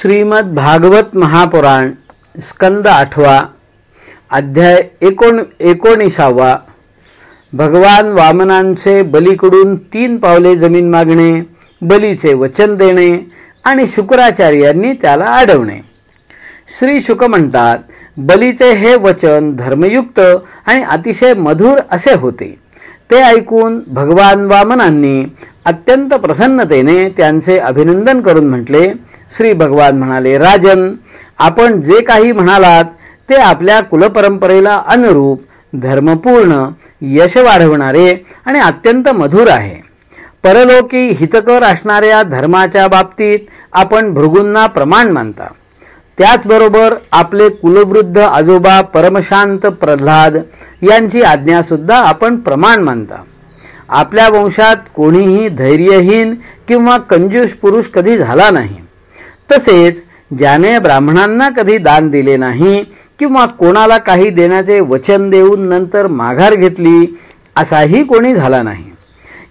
श्रीमद भागवत महापुराण स्कंद आठवा अध्याय एकोण एकोणीसावा. भगवान वामनांचे बलीकडून तीन पावले जमीन मागणे बलीचे वचन देणे आणि शुक्राचार्यांनी त्याला अडवणे. श्री शुक म्हणतात बलीचे हे वचन धर्मयुक्त आणि अतिशय मधुर असे होते. ते ऐकून भगवान वामनांनी अत्यंत प्रसन्नतेने त्यांचे अभिनंदन करून म्हटले श्री भगवान म्हणाले राजन आपण जे काही म्हणालात ते आपल्या कुलपरंपरेला अनुरूप धर्मपूर्ण यश वाढवणारे आणि अत्यंत मधुर आहे. परलोकी हितकर असणाऱ्या धर्माच्या बाबतीत आपण भृगूंना प्रमाण मानता. त्याचबरोबर आपले कुलवृद्ध आजोबा परमशांत प्रल्हाद यांची आज्ञा सुद्धा आपण प्रमाण मानता. आपल्या वंशात कोणीही धैर्यहीन किंवा कंजूस पुरुष कधी झाला नाही. तसेच ज्याने ब्राह्मणांना कधी दान दिले नाही किंवा कोणाला काही देण्याचे वचन देऊन नंतर माघार घेतली असाही कोणी झाला नाही.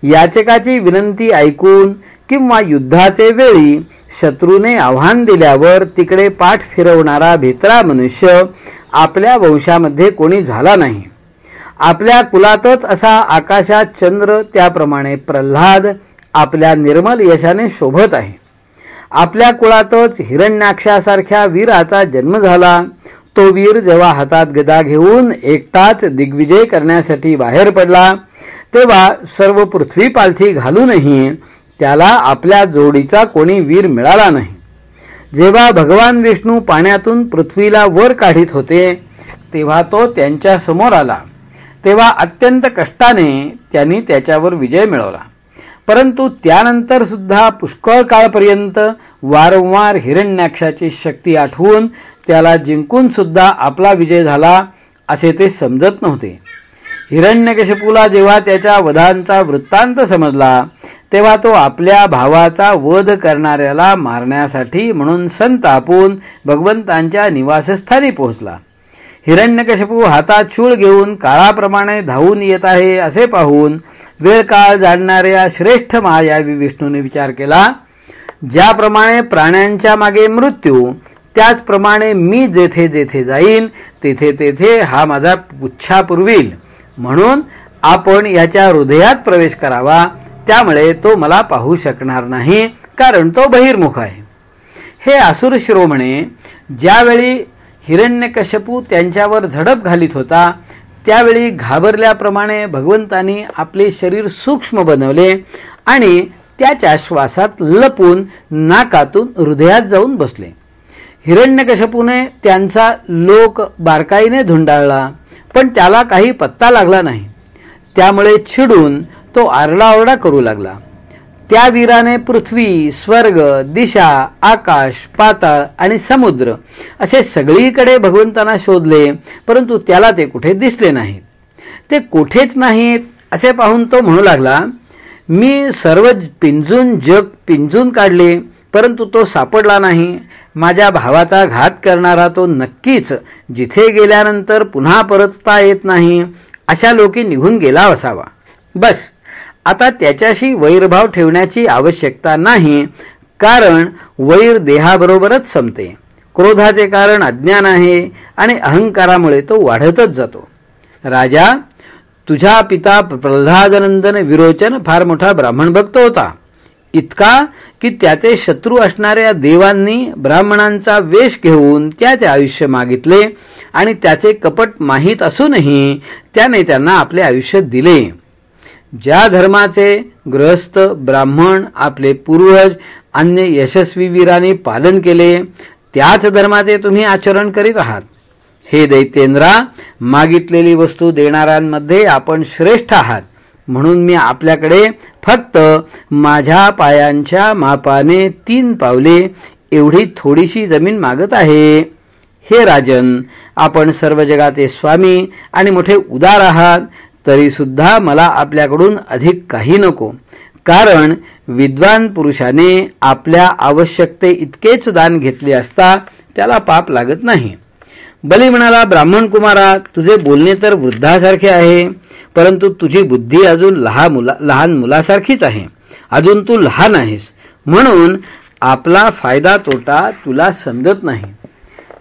याचकाची विनंती ऐकून किंवा युद्धाचे वेळी शत्रूने आव्हान दिल्यावर तिकडे पाठ फिरवणारा भित्रा मनुष्य आपल्या वंशामध्ये कोणी झाला नाही. आपल्या कुलातच असा आकाशात चंद्र त्याप्रमाणे प्रल्हाद आपल्या निर्मल यशाने शोभत आहे. आपल्या कुळातच हिरण्याक्षासारख्या वीराचा जन्म झाला. तो वीर जेव्हा हातात गदा घेऊन एकटाच दिग्विजय करण्यासाठी बाहेर पडला तेव्हा सर्व पृथ्वी पालथी घालूनही त्याला आपल्या जोडीचा कोणी वीर मिळाला नाही. जेव्हा भगवान विष्णू पाण्यातून पृथ्वीला वर काढित होते तेव्हा तो त्यांच्यासमोर आला. तेव्हा अत्यंत कष्टाने त्यांनी त्याच्यावर विजय मिळवला. परंतु त्यानंतर सुद्धा पुष्कळ काळपर्यंत वारंवार हिरण्याक्षाची शक्ती आठवून त्याला जिंकून सुद्धा आपला विजय झाला असे ते समजत नव्हते. हिरण्यकशपूला जेव्हा त्याच्या वधांचा वृत्तांत समजला तेव्हा तो आपल्या भावाचा वध करणाऱ्याला मारण्यासाठी म्हणून संतापून भगवंतांच्या निवासस्थानी पोहोचला. हिरण्यकशपू हातात शूळ घेऊन काळाप्रमाणे धावून येत आहे असे पाहून वेळ काळ जाणणाऱ्या श्रेष्ठ महायावी विष्णूने विचार केला ज्याप्रमाणे प्राण्यांच्या मागे मृत्यू त्याचप्रमाणे मी जेथे जेथे जाईन तेथे तेथे हा माझा पुच्छा पुरविल. म्हणून आपण याच्या हृदयात प्रवेश करावा त्यामुळे तो मला पाहू शकणार नाही कारण तो बहिर्मुख आहे. हे असुर शिरोमणे ज्यावेळी हिरण्यकशपू त्यांच्यावर झडप घालीत होता. त्यावेळी घाबरल्याप्रमाणे भगवंतानी आपले शरीर सूक्ष्म बनवले आणि त्याच्या श्वासात लपून नाकातून हृदयात जाऊन बसले. हिरण्यकशपूने त्यांचा लोक बारकाईने धुंडाळला पण त्याला काही पत्ता लागला नाही. त्यामुळे चिडून तो आरडाओरडा करू लागला. त्या वीराने पृथ्वी स्वर्ग दिशा आकाश पाताळ आणि समुद्र असे सगळीकडे भगवंतांना शोधले परंतु त्याला ते कुठे दिसले नाहीत. ते कुठेच नाहीत असे पाहून तो म्हणू लागला मी सर्व पिंजून जग पिंजून काढले परंतु तो सापडला नाही. माझ्या भावाचा घात करणारा तो नक्कीच जिथे गेल्यानंतर पुन्हा परतता येत नाही अशा लोकी निघून गेला असावा. बस. आता त्याच्याशी वैरभाव ठेवण्याची आवश्यकता नाही कारण वैर देहाबरोबरच संपते. क्रोधाचे कारण अज्ञान आहे आणि अहंकारामुळे तो वाढतच जातो. राजा तुझा पिता प्रल्हादनंदन विरोचन फार मोठा ब्राह्मण भक्त होता. इतका की त्याचे शत्रू असणाऱ्या देवांनी ब्राह्मणांचा वेश घेऊन त्याचे आयुष्य मागितले आणि त्याचे कपट माहीत असूनही त्याने त्यांना आपले आयुष्य दिले. ज्या धर्माचे ग्रहस्थ ब्राह्मण आपले पूर्वज अन्य यशस्वी वीराने पालन केले त्याच धर्माचे तुम्ही आचरण करीत आहात. हे दैतेंद्रा मागितलेली वस्तू देणाऱ्यांमध्ये आपण श्रेष्ठ आहात. म्हणून मी आपल्याकडे फक्त माझ्या पायांच्या मापाने तीन पावले एवढी थोडीशी जमीन मागत आहे. हे राजन आपण सर्व जगाचे स्वामी आणि मोठे उदार आहात. तरी सुद्धा मला आपल्याकडून अधिक काही नको. कारण विद्वान पुरुषाने आपल्या आवश्यकते इतकेच दान घेतले असता त्याला पाप लागत नाही. बली म्हणाला ब्राह्मण कुमारा तुझे बोलणे तर वृद्धासारखे आहे परंतु तुझी बुद्धी अजून लहान मुला लहान मुलासारखीच आहे. अजून तू लहान आहेस. म्हणून आपला फायदा तोटा तुला समजत नाही.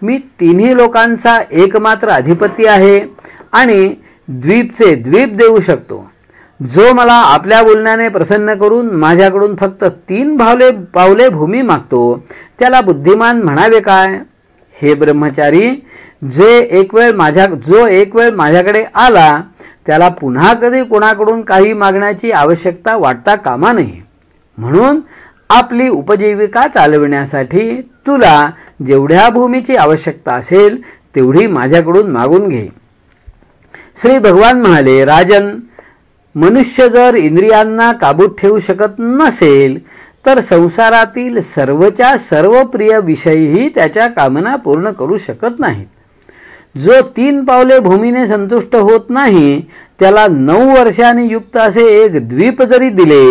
मी तिन्ही लोकांचा एकमात्र अधिपती आहे आणि द्वीपचे द्वीप देऊ शकतो. जो मला आपल्या बोलण्याने प्रसन्न करून माझ्याकडून फक्त तीन भावले पावले भूमी मागतो त्याला बुद्धिमान म्हणावे काय? हे ब्रह्मचारी जे एक वेळ माझ्या जो एक वेळ माझ्याकडे आला त्याला पुन्हा कधी कोणाकडून काही मागण्याची आवश्यकता वाटता कामा नये. म्हणून आपली उपजीविका चालविण्यासाठी तुला जेवढ्या भूमीची आवश्यकता असेल तेवढी माझ्याकडून मागून घे. श्री भगवान म्हणाले राजन मनुष्य जर इंद्रियांना काबूत ठेवू शकत नसेल तर संसारातील सर्वच्या सर्व प्रिय विषयीही त्याच्या कामना पूर्ण करू शकत नाहीत. जो तीन पावले भूमीने संतुष्ट होत नाही त्याला नऊ वर्षाने युक्त असे एक द्वीप जरी दिले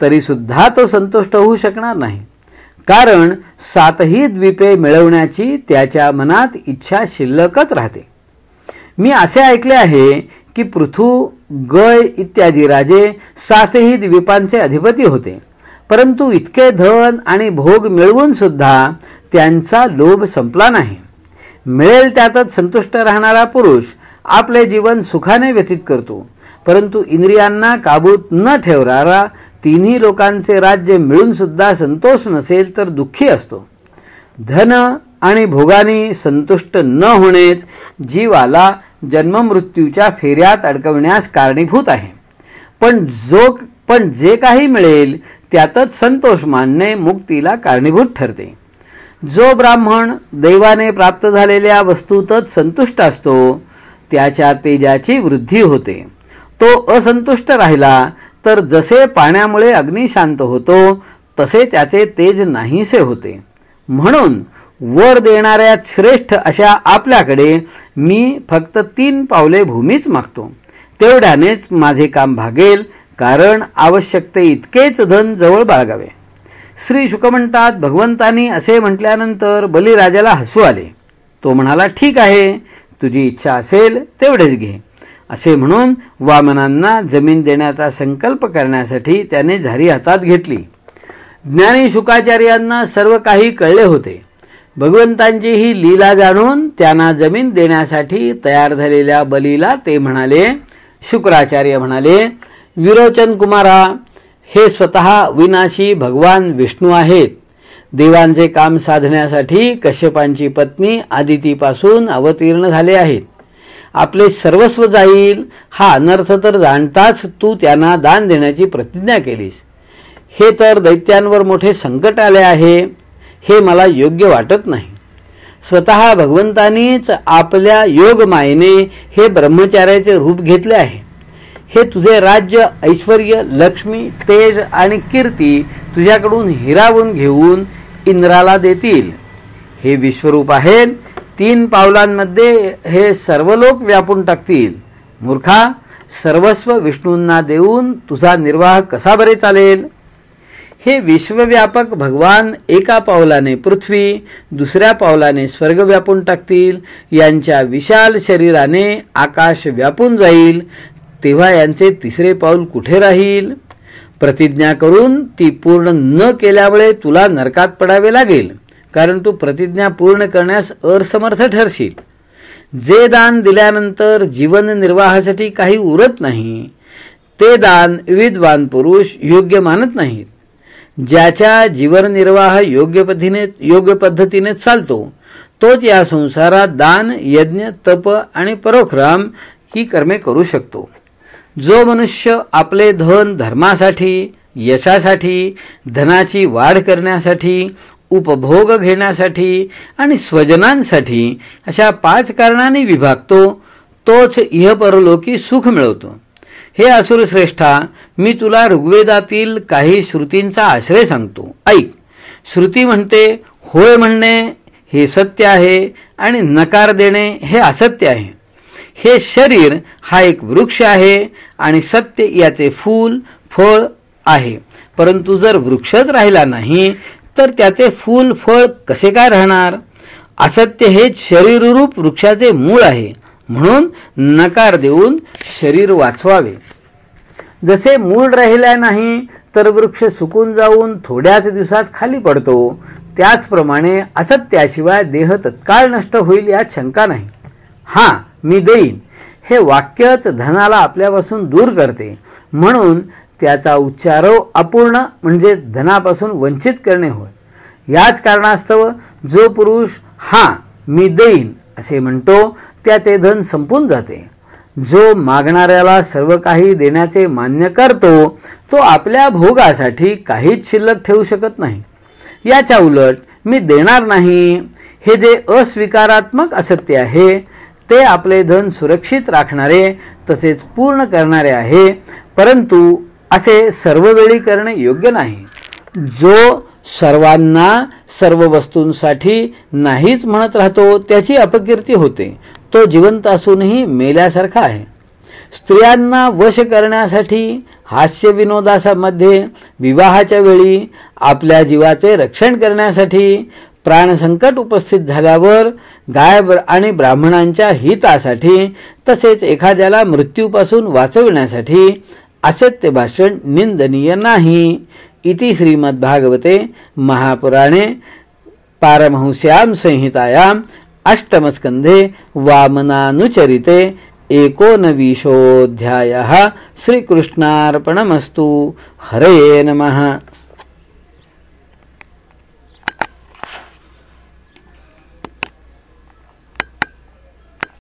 तरी सुद्धा तो संतुष्ट होऊ शकणार नाही. कारण सातही द्वीपे मिळवण्याची त्याच्या मनात इच्छा शिल्लकच राहते. मी असे ऐकले आहे की पृथू गय इत्यादी राजे सातही द्वीपांचे अधिपती होते. परंतु इतके धन आणि भोग मिळवून सुद्धा त्यांचा लोभ संपला नाही. मिळेल त्यातच संतुष्ट राहणारा पुरुष आपले जीवन सुखाने व्यतीत करतो. परंतु इंद्रियांना काबूत न ठेवणारा तिन्ही लोकांचे राज्य मिळून सुद्धा संतोष नसेल तर दुःखी असतो. धन आणि भोगानी संतुष्ट न होणेच जीवाला जन्ममृत्यूच्या फेऱ्यात अडकवण्यास कारणीभूत आहे. पण जो पण जे काही मिळेल त्यातच संतोष मानणे मुक्तीला कारणीभूत ठरते. जो ब्राह्मण दैवाने प्राप्त झालेल्या वस्तूतच संतुष्ट असतो त्याच्या तेजाची वृद्धी होते. तो असंतुष्ट राहिला तर जसे पाण्यामुळे अग्नी शांत होतो तसे त्याचे तेज नाहीसे होते. म्हणून वर देणाऱ्या श्रेष्ठ अशा आपल्याकडे मी फक्त तीन पावले भूमीच मागतो. तेवढ्यानेच माझे काम भागेल कारण आवश्यकते इतकेच धन जवळ बाळगावे. श्री शुक म्हणतात भगवंतांनी असे म्हटल्यानंतर बलिराजाला हसू आले. तो म्हणाला ठीक आहे तुझी इच्छा असेल तेवढेच घे. असे म्हणून वामनांना जमीन देण्याचा संकल्प करण्यासाठी त्याने झारी हातात घेतली. ज्ञानी शुकाचार्यांना सर्व काही कळले होते. भगवंतांची ही लीला जाणून त्यांना जमीन देण्यासाठी तयार झालेल्या बलीला ते म्हणाले शुक्राचार्य म्हणाले विरोचन कुमारा हे स्वतः विनाशी भगवान विष्णू आहेत. देवांचे काम साधण्यासाठी कश्यपांची पत्नी आदितीपासून अवतीर्ण झाले आहेत. आपले सर्वस्व जाईल हा अनर्थ तर जाणताच तू त्यांना दान देण्याची प्रतिज्ञा केलीस. हे तर दैत्यांवर मोठे संकट आले आहे. हे मला योग्य वाटत नाही. स्वतः भगवंतानीच आपल्या योग मायेने हे ब्रह्मचार्याचे रूप घेतले आहे. हे तुझे राज्य ऐश्वर लक्ष्मी तेज आणि कीर्ती तुझ्याकडून हिरावून घेऊन इंद्राला देतील. हे विश्वरूप आहे तीन पावलांमध्ये हे सर्व लोक व्यापून टाकतील. मूर्खा सर्वस्व विष्णूंना देऊन तुझा निर्वाह कसा बरे चालेल? हे विश्वव्यापक भगवान एका पावलाने पृथ्वी दुसऱ्या पावलाने स्वर्ग व्यापून टाकतील यांच्या विशाल शरीराने आकाश व्यापून जाईल तेव्हा यांचे तिसरे पाऊल कुठे राहील? प्रतिज्ञा करून ती पूर्ण न केल्यामुळे तुला नरकात पडावे लागेल कारण तू प्रतिज्ञा पूर्ण करण्यास असमर्थ ठरशील. जे दान दिल्यानंतर जीवन निर्वाहासाठी काही उरत नाही ते दान विद्वान पुरुष योग्य मानत नाहीत. ज्याच्या जीवननिर्वाह योग्य पद्धतीने योग्य पद्धतीने चालतो तोच या संसारात दान यज्ञ तप आणि परोक्रम ही कर्मे करू शकतो. जो मनुष्य आपले धन धर्मासाठी यशासाठी धनाची वाढ करण्यासाठी उपभोग घेण्यासाठी आणि स्वजनांसाठी अशा पाच कारणांनी विभागतो तोच इहपरलोकी सुख मिळवतो. हे असुरश्रेष्ठा मी तुला ऋग्वेदातील काही श्रुतींचा आश्रय सांगतो. ऐक. श्रुती म्हणते होय म्हणणे हे सत्य आहे आणि नकार देणे हे असत्य आहे. हे शरीर हा एक वृक्ष आहे आणि सत्य याचे फूल फळ आहे. परंतु जर वृक्षच राहिला नाही तर त्याचे फूल फळ कसे काय राहणार? असत्य हे शरीररूप वृक्षाचे मूळ आहे. म्हणून नकार देऊन शरीर वाचवावे. जसे मूळ राहिल्या नाही तर वृक्ष सुकून जाऊन थोड्याच दिवसात खाली पडतो. त्याचप्रमाणे असत्याशिवाय देह तत्काळ नष्ट होईल यात शंका नाही. हा मी देईन. हे वाक्यच धनाला आपल्यापासून दूर करते. म्हणून त्याचा उच्चारव अपूर्ण म्हणजे धनापासून वंचित करणे होय. याच कारणास्तव जो पुरुष हा मी देईन असे म्हणतो त्याचे धन संपून जाते. जो मागणाऱ्याला सर्व काही देण्याचे मान्य करतो तो आपल्या भोगासाठी काहीच शिल्लक ठेवू शकत नाही. याच्या उलट मी देणार नाही. हे जे अस्वीकारात्मक असत्य आहे ते आपले धन सुरक्षित राखणारे तसेच पूर्ण करणारे आहे परंतु असे सर्व वेळी करणे योग्य नाही. जो सर्वांना सर्व वस्तूंसाठी नाहीच म्हणत राहतो त्याची अपकीर्ती होते. तो जिवंत असूनही मेल्यासारखा आहे. स्त्रियांना वश करण्यासाठी हास्यविनोदामध्ये विवाहाच्या वेळी आपल्या जीवाचे रक्षण करण्यासाठी प्राणसंकट उपस्थित झाल्यावर गाय आणि ब्राह्मणांच्या हितासाठी तसेच एखाद्याला मृत्यूपासून वाचविण्यासाठी असत्य भाषण निंदनीय नाही इति श्रीमद्भागवते महापुराणे पारमहंस्याम संहितायाम अष्टमस्कन्धे वामनानुचरिते एकोनविंशोऽध्यायः श्रीकृष्णार्पणमस्तु। हरये नमः।